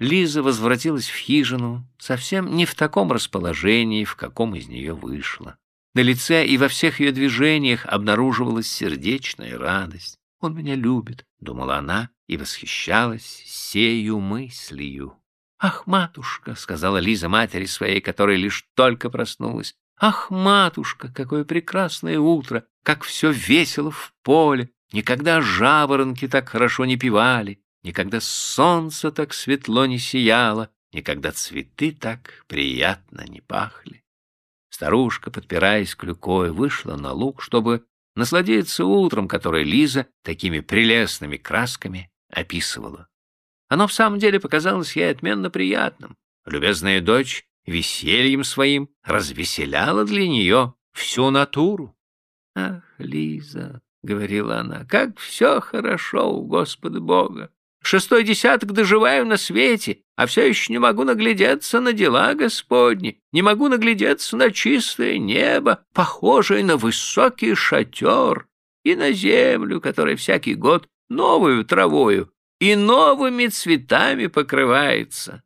Лиза возвратилась в хижину совсем не в таком расположении, в каком из нее вышла. На лице и во всех ее движениях обнаруживалась сердечная радость. «Он меня любит», — думала она и восхищалась сею мыслью. «Ах, матушка!» — сказала Лиза матери своей, которая лишь только проснулась. «Ах, матушка, какое прекрасное утро! Как все весело в поле! Никогда жаворонки так хорошо не певали, никогда солнце так светло не сияло, никогда цветы так приятно не пахли. Старушка, подпираясь клюкой, вышла на луг, чтобы насладиться утром, которое Лиза такими прелестными красками описывала. Оно в самом деле показалось ей отменно приятным. Любезная дочь весельем своим развеселяла для нее всю натуру. «Ах, Лиза!» — говорила она, — как все хорошо у Господа Бога. Шестой десяток доживаю на свете, а все еще не могу наглядеться на дела Господни, не могу наглядеться на чистое небо, похожее на высокий шатер, и на землю, которая всякий год новую травою и новыми цветами покрывается.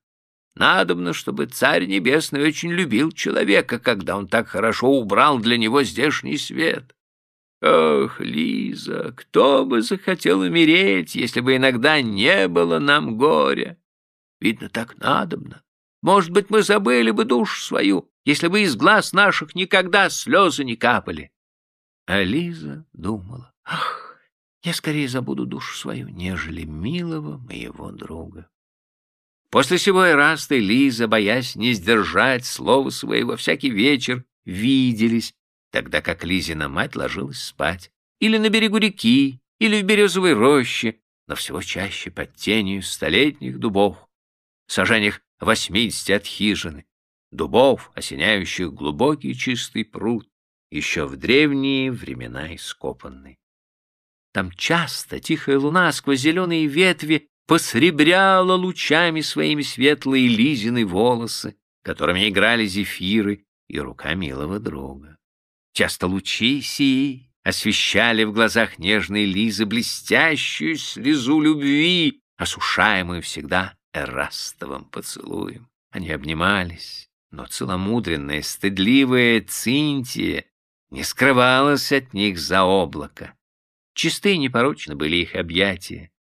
Надобно, чтобы Царь Небесный очень любил человека, когда он так хорошо убрал для него здешний свет. Ох, Лиза, кто бы захотел умереть, если бы иногда не было нам горя? Видно, так надобно. Может быть, мы забыли бы душу свою, если бы из глаз наших никогда слезы не капали. А Лиза думала, ах, я скорее забуду душу свою, нежели милого моего друга. После сего и Лиза, боясь не сдержать слова своего, всякий вечер виделись, тогда как Лизина мать ложилась спать, или на берегу реки, или в березовой роще, но всего чаще под тенью столетних дубов, сажениях восьмидесяти от хижины, дубов, осеняющих глубокий чистый пруд, еще в древние времена ископанный. Там часто тихая луна сквозь зеленые ветви посребряла лучами своими светлые Лизины волосы, которыми играли зефиры и рука милого друга. Часто лучи сии освещали в глазах нежной Лизы блестящую слезу любви, осушаемую всегда эрастовым поцелуем. Они обнимались, но целомудренная, стыдливая Цинтия не скрывалась от них за облако. Чисты и непорочны были их объятия.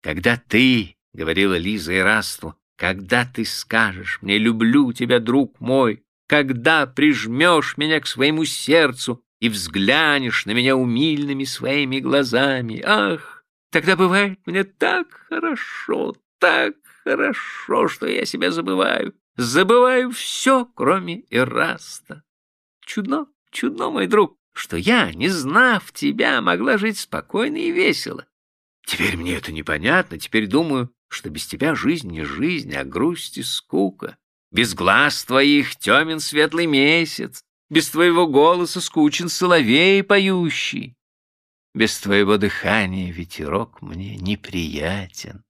«Когда ты, — говорила Лиза Ирасту, — когда ты скажешь мне «люблю тебя, друг мой», когда прижмешь меня к своему сердцу и взглянешь на меня умильными своими глазами. Ах, тогда бывает мне так хорошо, так хорошо, что я себя забываю. Забываю все, кроме Эраста. Чудно, чудно, мой друг, что я, не знав тебя, могла жить спокойно и весело. Теперь мне это непонятно, теперь думаю, что без тебя жизнь не жизнь, а грусть и скука. Без глаз твоих темен светлый месяц, без твоего голоса скучен соловей поющий. Без твоего дыхания ветерок мне неприятен.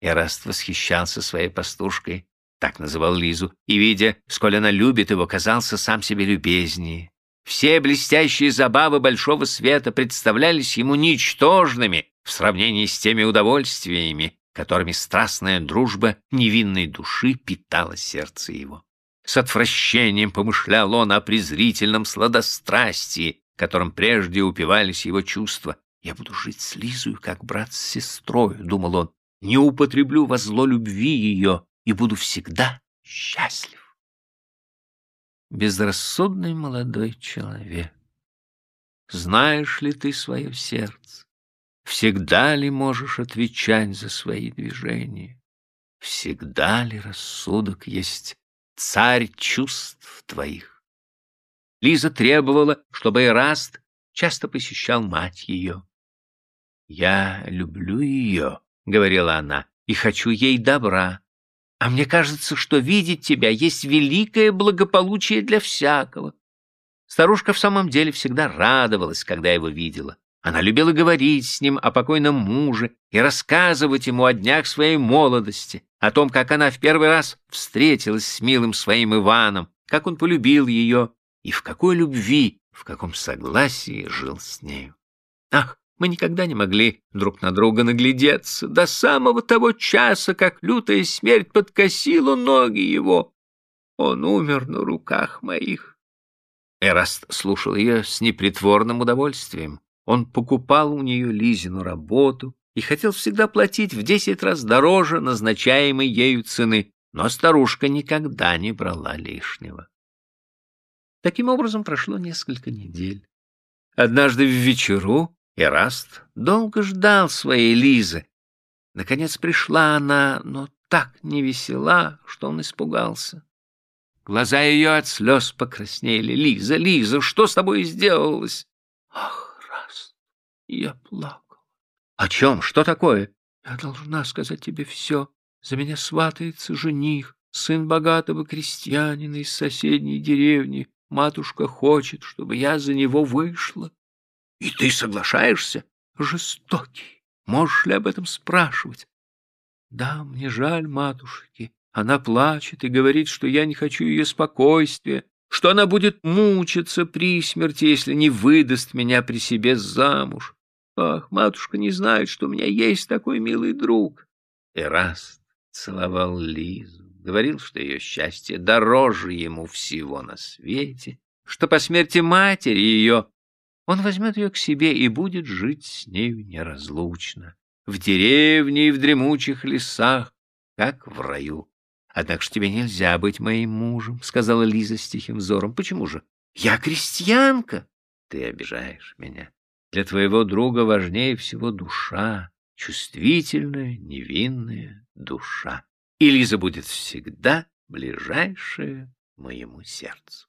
Эраст восхищался своей пастушкой, так называл Лизу, и, видя, сколь она любит его, казался сам себе любезнее. Все блестящие забавы большого света представлялись ему ничтожными в сравнении с теми удовольствиями, которыми страстная дружба невинной души питала сердце его. С отвращением помышлял он о презрительном сладострастии, которым прежде упивались его чувства. «Я буду жить с Лизою, как брат с сестрой», — думал он, — «не употреблю во зло любви ее и буду всегда счастлив». Безрассудный молодой человек, знаешь ли ты свое сердце? Всегда ли можешь отвечать за свои движения? Всегда ли рассудок есть царь чувств твоих? Лиза требовала, чтобы Эраст часто посещал мать ее. «Я люблю ее», — говорила она, — «и хочу ей добра. А мне кажется, что видеть тебя есть великое благополучие для всякого». Старушка в самом деле всегда радовалась, когда его видела. Она любила говорить с ним о покойном муже и рассказывать ему о днях своей молодости, о том, как она в первый раз встретилась с милым своим Иваном, как он полюбил ее и в какой любви, в каком согласии жил с нею. Ах, Мы никогда не могли друг на друга наглядеться до самого того часа, как лютая смерть подкосила ноги его. Он умер на руках моих. Эраст слушал ее с непритворным удовольствием. Он покупал у нее Лизину работу и хотел всегда платить в десять раз дороже назначаемой ею цены, но старушка никогда не брала лишнего. Таким образом прошло несколько недель. Однажды в вечеру Эраст долго ждал своей Лизы. Наконец пришла она, но так невесела, что он испугался. Глаза ее от слез покраснели. «Лиза, Лиза, что с тобой сделалось?» «Ах, я плакал». «О чем? Что такое?» «Я должна сказать тебе все. За меня сватается жених, сын богатого крестьянина из соседней деревни. Матушка хочет, чтобы я за него вышла. И ты соглашаешься? Жестокий. Можешь ли об этом спрашивать? Да, мне жаль матушки. Она плачет и говорит, что я не хочу ее спокойствия, что она будет мучиться при смерти, если не выдаст меня при себе замуж. Ах, матушка не знает, что у меня есть такой милый друг. Эраст целовал Лизу, говорил, что ее счастье дороже ему всего на свете, что по смерти матери ее он возьмет ее к себе и будет жить с нею неразлучно, в деревне и в дремучих лесах, как в раю. Однако ж тебе нельзя быть моим мужем, — сказала Лиза с тихим взором. — Почему же? Я крестьянка. Ты обижаешь меня. Для твоего друга важнее всего душа, чувствительная, невинная душа. И Лиза будет всегда ближайшая моему сердцу.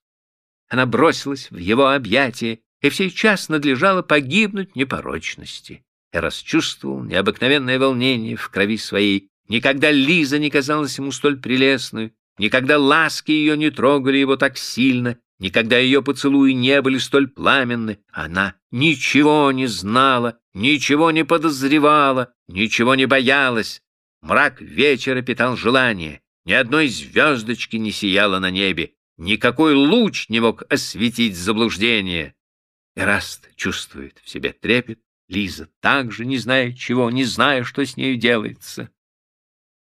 Она бросилась в его объятия и в сей час надлежало погибнуть непорочности. Я расчувствовал необыкновенное волнение в крови своей. Никогда Лиза не казалась ему столь прелестной, никогда ласки ее не трогали его так сильно, никогда ее поцелуи не были столь пламенны. Она ничего не знала, ничего не подозревала, ничего не боялась. Мрак вечера питал желание, ни одной звездочки не сияло на небе, никакой луч не мог осветить заблуждение. Эраст чувствует в себе трепет, Лиза также не знает чего, не зная, что с нею делается.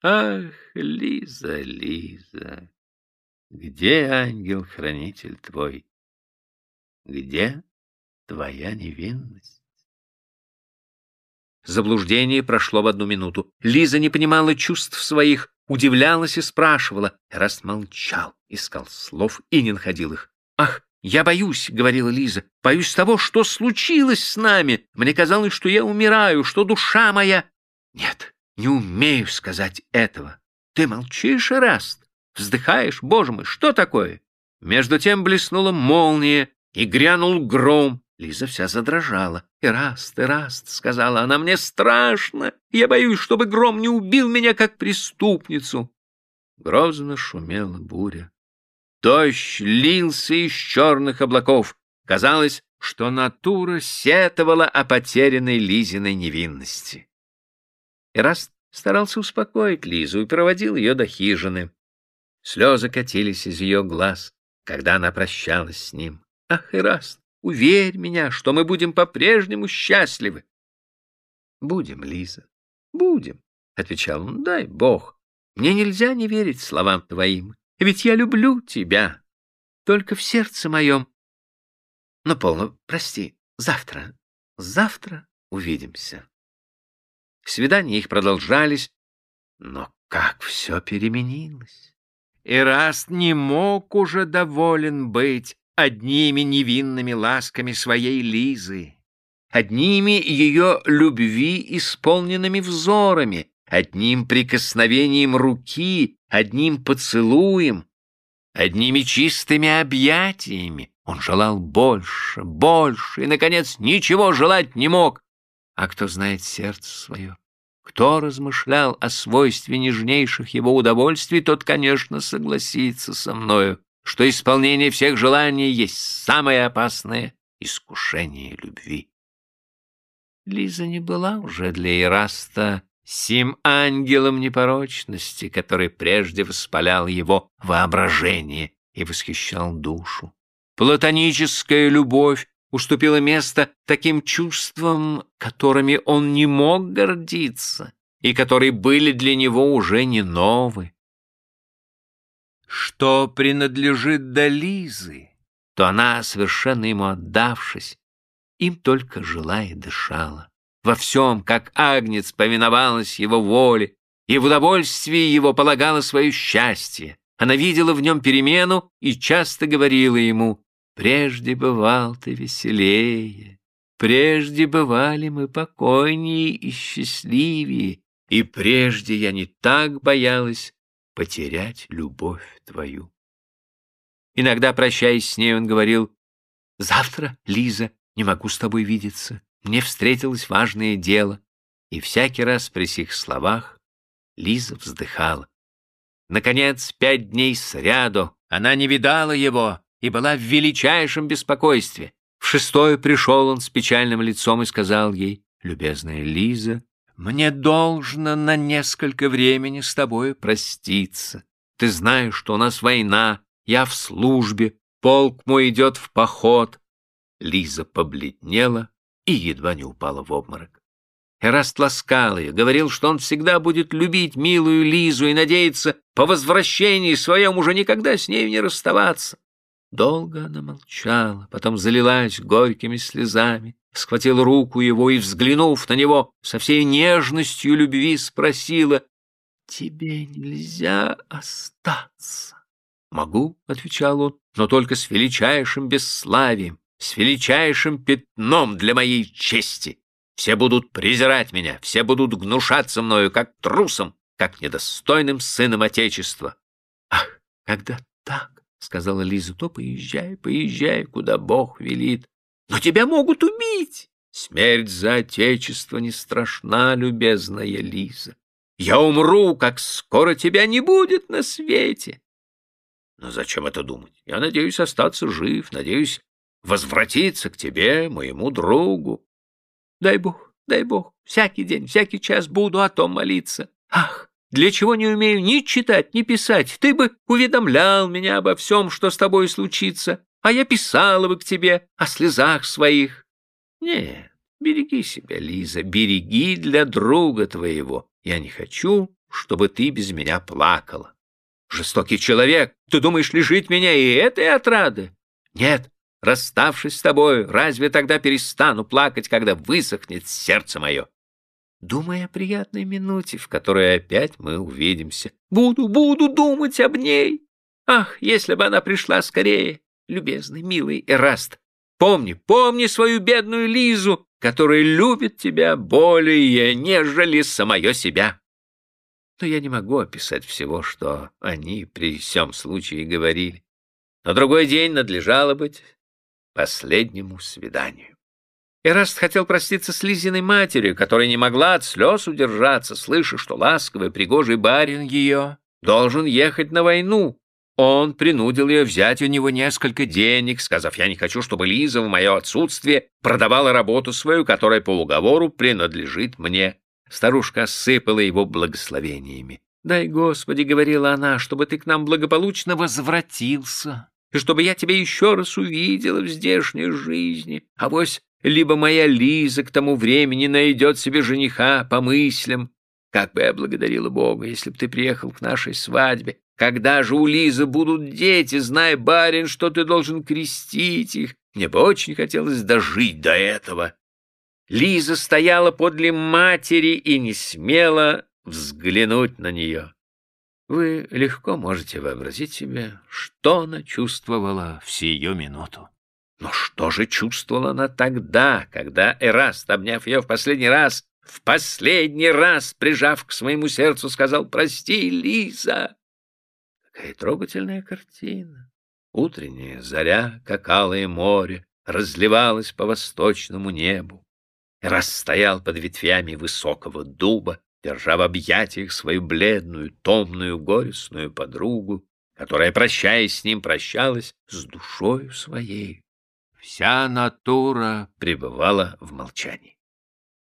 Ах, Лиза, Лиза, где ангел-хранитель твой? Где твоя невинность? Заблуждение прошло в одну минуту. Лиза не понимала чувств своих, удивлялась и спрашивала. Эраст молчал, искал слов и не находил их. «Ах, «Я боюсь», — говорила Лиза, — «боюсь того, что случилось с нами. Мне казалось, что я умираю, что душа моя...» «Нет, не умею сказать этого. Ты молчишь, Эраст, вздыхаешь, боже мой, что такое?» Между тем блеснула молния, и грянул гром. Лиза вся задрожала. «Эраст, Эраст», — сказала она, — «мне страшно. Я боюсь, чтобы гром не убил меня, как преступницу». Грозно шумела буря. Дождь лился из черных облаков. Казалось, что натура сетовала о потерянной Лизиной невинности. Эраст старался успокоить Лизу и проводил ее до хижины. Слезы катились из ее глаз, когда она прощалась с ним. «Ах, Эраст, уверь меня, что мы будем по-прежнему счастливы!» «Будем, Лиза, будем», — отвечал он, — «дай Бог. Мне нельзя не верить словам твоим. Ведь я люблю тебя, только в сердце моем. Но полно, прости, завтра, завтра увидимся. Свидания их продолжались, но как все переменилось. Эраст не мог уже доволен быть одними невинными ласками своей Лизы, одними ее любви исполненными взорами, одним прикосновением руки, одним поцелуем, одними чистыми объятиями. Он желал больше, больше и, наконец, ничего желать не мог. А кто знает сердце свое, кто размышлял о свойстве нежнейших его удовольствий, тот, конечно, согласится со мною, что исполнение всех желаний есть самое опасное искушение любви. Лиза не была уже для Ираста сим ангелом непорочности, который прежде воспалял его воображение и восхищал душу. Платоническая любовь уступила место таким чувствам, которыми он не мог гордиться и которые были для него уже не новы. Что принадлежит до Лизы, то она, совершенно ему отдавшись, им только жила и дышала. Во всем, как агнец, повиновалась его воле, и в удовольствии его полагала свое счастье. Она видела в нем перемену и часто говорила ему, «Прежде бывал ты веселее, прежде бывали мы покойнее и счастливее, и прежде я не так боялась потерять любовь твою». Иногда, прощаясь с ней, он говорил, «Завтра, Лиза, не могу с тобой видеться, мне встретилось важное дело». И всякий раз при сих словах Лиза вздыхала. Наконец, пять дней сряду она не видала его и была в величайшем беспокойстве. В шестое пришел он с печальным лицом и сказал ей, «Любезная Лиза, мне должно на несколько времени с тобой проститься. Ты знаешь, что у нас война, я в службе, полк мой идет в поход». Лиза побледнела и едва не упала в обморок. Эраст ласкал ее, говорил, что он всегда будет любить милую Лизу и надеется по возвращении своем уже никогда с ней не расставаться. Долго она молчала, потом залилась горькими слезами, схватила руку его и, взглянув на него, со всей нежностью любви спросила, «Тебе нельзя остаться?» «Могу», — отвечал он, — «но только с величайшим бесславием, с величайшим пятном для моей чести». Все будут презирать меня, все будут гнушаться мною, как трусом, как недостойным сыном Отечества. — Ах, когда так, — сказала Лиза, — то поезжай, поезжай, куда Бог велит. Но тебя могут убить. Смерть за Отечество не страшна, любезная Лиза. Я умру, как скоро тебя не будет на свете. Но зачем это думать? Я надеюсь остаться жив, надеюсь возвратиться к тебе, моему другу. Дай Бог, дай Бог, всякий день, всякий час буду о том молиться. Ах, для чего не умею ни читать, ни писать? Ты бы уведомлял меня обо всем, что с тобой случится, а я писала бы к тебе о слезах своих. Нет, береги себя, Лиза, береги для друга твоего. Я не хочу, чтобы ты без меня плакала. Жестокий человек, ты думаешь лишить меня и этой отрады? Нет, Расставшись с тобой, разве тогда перестану плакать, когда высохнет сердце мое? Думай о приятной минуте, в которой опять мы увидимся. Буду, буду думать об ней. Ах, если бы она пришла скорее, любезный, милый Эраст. Помни, помни свою бедную Лизу, которая любит тебя более, нежели самое себя. Но я не могу описать всего, что они при всем случае говорили. На другой день надлежало быть последнему свиданию. Эраст хотел проститься с Лизиной матерью, которая не могла от слез удержаться, слыша, что ласковый, пригожий барин ее должен ехать на войну. Он принудил ее взять у него несколько денег, сказав, «Я не хочу, чтобы Лиза в мое отсутствие продавала работу свою, которая по уговору принадлежит мне». Старушка осыпала его благословениями. «Дай, Господи, — говорила она, — чтобы ты к нам благополучно возвратился» и чтобы я тебя еще раз увидела в здешней жизни. А вось либо моя Лиза к тому времени найдет себе жениха по мыслям. Как бы я благодарила Бога, если бы ты приехал к нашей свадьбе. Когда же у Лизы будут дети, зная, барин, что ты должен крестить их. Мне бы очень хотелось дожить до этого. Лиза стояла подле матери и не смела взглянуть на нее. Вы легко можете вообразить себе, что она чувствовала в сию минуту. Но что же чувствовала она тогда, когда Эраст, обняв ее в последний раз, в последний раз, прижав к своему сердцу, сказал «Прости, Лиза!» Какая трогательная картина! Утренняя заря, как алое море, разливалась по восточному небу. Эраст стоял под ветвями высокого дуба, держа в объятиях свою бледную, томную, горестную подругу, которая, прощаясь с ним, прощалась с душою своей. Вся натура пребывала в молчании.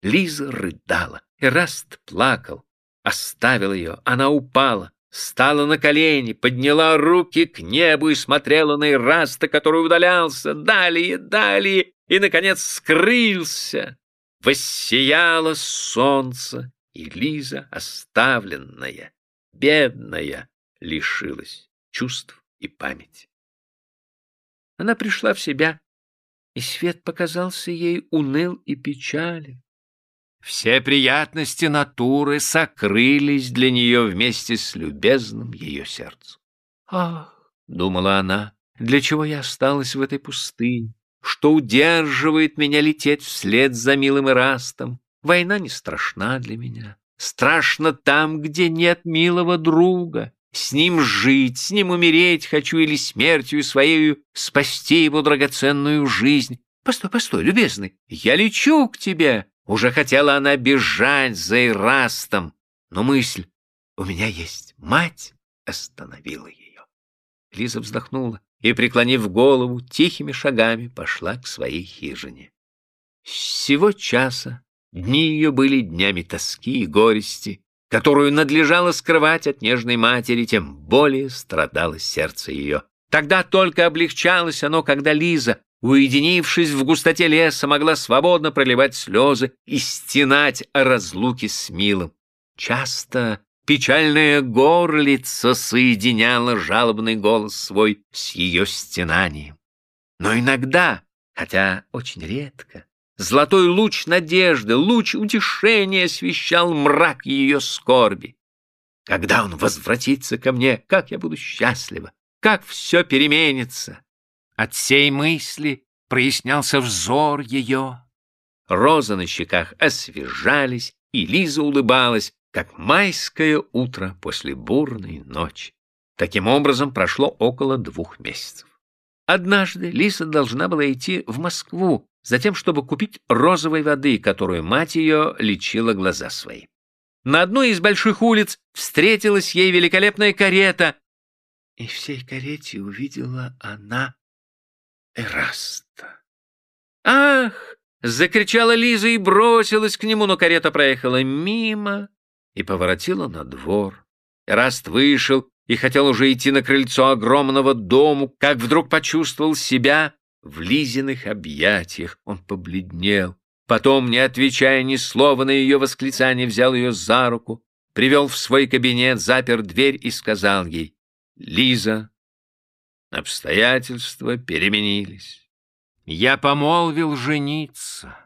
Лиза рыдала, Эраст плакал, оставил ее, она упала, стала на колени, подняла руки к небу и смотрела на Ираста, который удалялся, далее, далее, и, наконец, скрылся. Воссияло солнце, и Лиза, оставленная, бедная, лишилась чувств и памяти. Она пришла в себя, и свет показался ей уныл и печален. Все приятности натуры сокрылись для нее вместе с любезным ее сердцем. «Ах!» — думала она, — «для чего я осталась в этой пустыне? Что удерживает меня лететь вслед за милым Ирастом? Война не страшна для меня. Страшно там, где нет милого друга. С ним жить, с ним умереть хочу или смертью своей спасти его драгоценную жизнь. Постой, постой, любезный, я лечу к тебе, уже хотела она бежать за Ирастом, но мысль «У меня есть мать» остановила ее. Лиза вздохнула и, преклонив голову, тихими шагами пошла к своей хижине. С сего часа дни ее были днями тоски и горести, которую надлежало скрывать от нежной матери, тем более страдало сердце ее. Тогда только облегчалось оно, когда Лиза, уединившись в густоте леса, могла свободно проливать слезы и стенать о разлуке с милым. Часто печальная горлица соединяла жалобный голос свой с ее стенанием. Но иногда, хотя очень редко, золотой луч надежды, луч утешения освещал мрак ее скорби. Когда он возвратится ко мне, как я буду счастлива, как все переменится. От сей мысли прояснялся взор ее. Розы на щеках освежались, и Лиза улыбалась, как майское утро после бурной ночи. Таким образом прошло около двух месяцев. Однажды Лиза должна была идти в Москву, затем, чтобы купить розовой воды, которую мать ее лечила глаза свои. На одной из больших улиц встретилась ей великолепная карета, и всей карете увидела она Эраста. «Ах!» — закричала Лиза и бросилась к нему, но карета проехала мимо и поворотила на двор. Эраст вышел и хотел уже идти на крыльцо огромного дому, как вдруг почувствовал себя в Лизиных объятиях. Он побледнел. Потом, не отвечая ни слова на ее восклицание, взял ее за руку, привел в свой кабинет, запер дверь и сказал ей, «Лиза, Обстоятельства переменились. Я помолвил жениться.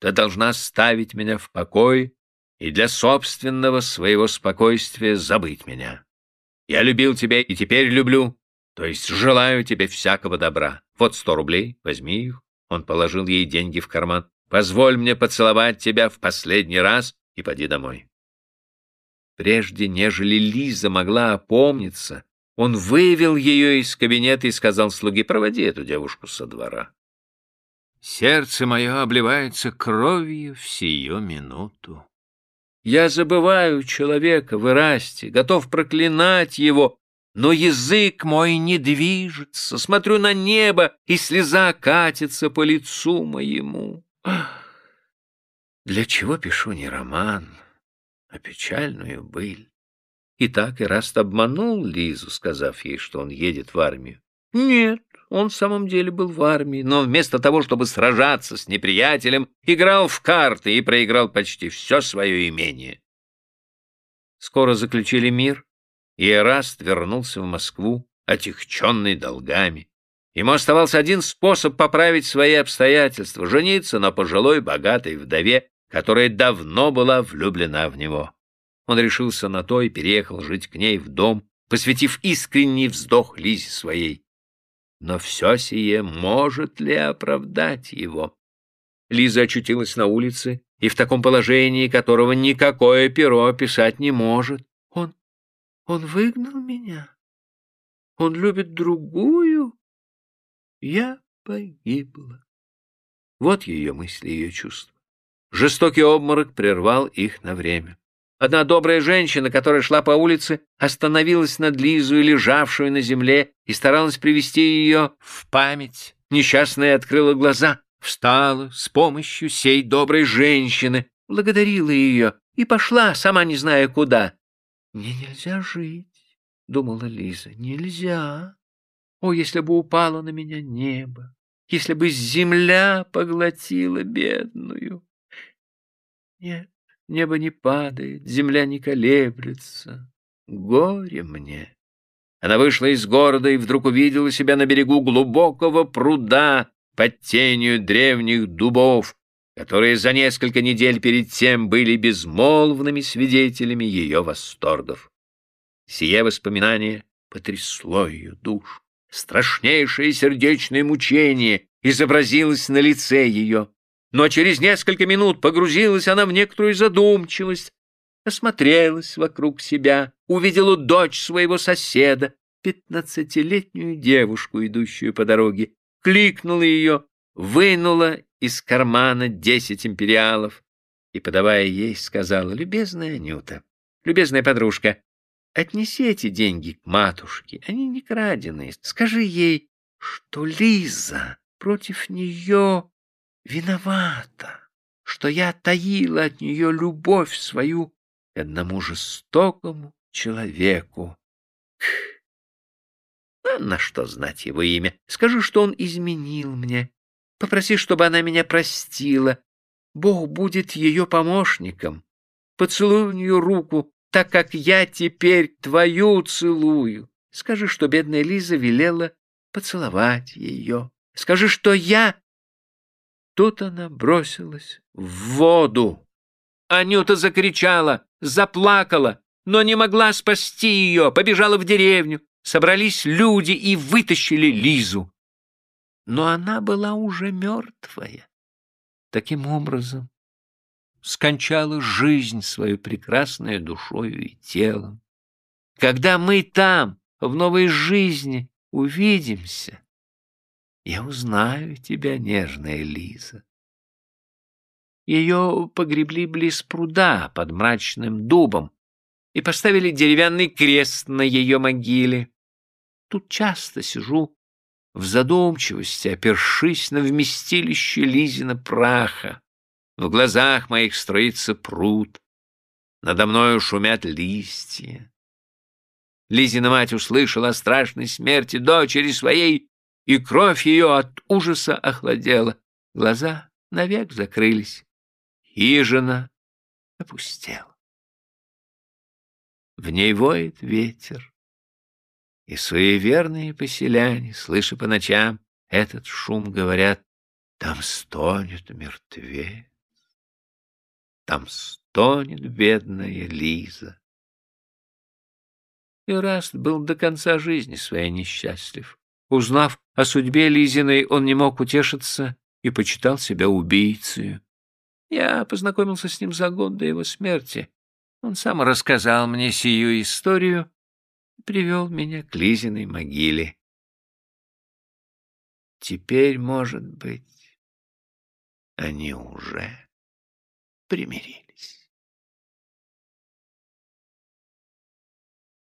Ты должна ставить меня в покой и для собственного своего спокойствия забыть меня. Я любил тебя и теперь люблю, то есть желаю тебе всякого добра. Вот сто рублей, возьми их. Он положил ей деньги в карман. Позволь мне поцеловать тебя в последний раз и поди домой. Прежде, нежели Лиза могла опомниться, он вывел ее из кабинета и сказал слуге, проводи эту девушку со двора. Сердце мое обливается кровью в сию минуту. Я забываю человека в Ирасте, готов проклинать его, но язык мой не движется, смотрю на небо, и слеза катится по лицу моему. Для чего пишу не роман, а печальную быль? И так Ираст обманул Лизу, сказав ей, что он едет в армию. Нет, он в самом деле был в армии, но вместо того, чтобы сражаться с неприятелем, играл в карты и проиграл почти все свое имение. Скоро заключили мир, и Эраст вернулся в Москву, отягченный долгами. Ему оставался один способ поправить свои обстоятельства — жениться на пожилой богатой вдове, которая давно была влюблена в него. Он решился на то и переехал жить к ней в дом, посвятив искренний вздох Лизе своей. Но все сие может ли оправдать его? Лиза очутилась на улице, и в таком положении, которого никакое перо описать не может. Он... выгнал меня? Он любит другую? Я погибла. Вот ее мысли, ее чувства. Жестокий обморок прервал их на время. Одна добрая женщина, которая шла по улице, остановилась над Лизой, лежавшую на земле, и старалась привести ее в память. Несчастная открыла глаза, встала с помощью сей доброй женщины, благодарила ее и пошла, сама не зная куда. «Мне нельзя жить», — думала Лиза. Нельзя. О, если бы упало на меня небо, если бы земля поглотила бедную. Нет, небо не падает, земля не колеблется. Горе мне. Она вышла из города и вдруг увидела себя на берегу глубокого пруда под тенью древних дубов, которые за несколько недель перед тем были безмолвными свидетелями ее восторгов. Сие воспоминание потрясло ее душу. Страшнейшее сердечное мучение изобразилось на лице ее. Но через несколько минут погрузилась она в некоторую задумчивость, осмотрелась вокруг себя, увидела дочь своего соседа, пятнадцатилетнюю девушку, идущую по дороге, кликнула ее, вынула из кармана десять империалов и, подавая ей, сказала, «Любезная Анюта, любезная подружка, отнеси эти деньги к матушке, они не краденые. Скажи ей, что Лиза против нее виновата, что я таила от нее любовь свою к одному жестокому человеку. А на что знать его имя? Скажи, что он изменил мне. Попроси, чтобы она меня простила. Бог будет ее помощником. Поцелуй у нее руку, так как я теперь твою целую. Скажи, что бедная Лиза велела поцеловать ее. Скажи, что я... Тут она бросилась в воду. Анюта закричала, заплакала, но не могла спасти ее, побежала в деревню. Собрались люди и вытащили Лизу. Но она была уже мертвая. Таким образом, скончала жизнь свою прекрасной душою и телом. Когда мы там, в новой жизни, увидимся, я узнаю тебя, нежная Лиза. Ее погребли близ пруда под мрачным дубом и поставили деревянный крест на ее могиле. Тут часто сижу в задумчивости, опершись на вместилище Лизина праха. В глазах моих строится пруд, надо мною шумят листья. Лизина мать услышала о страшной смерти дочери своей, и кровь ее от ужаса охладела. Глаза навек закрылись. Хижина опустела. В ней воет ветер, и суеверные поселяне, слыша по ночам этот шум, говорят, там стонет мертвец. Там стонет бедная Лиза. И Раст был до конца жизни своей несчастлив. Узнав о судьбе Лизиной, он не мог утешиться и почитал себя убийцей. Я познакомился с ним за год до его смерти. Он сам рассказал мне сию историю привел меня к Лизиной могиле. Теперь, может быть, они уже примирились.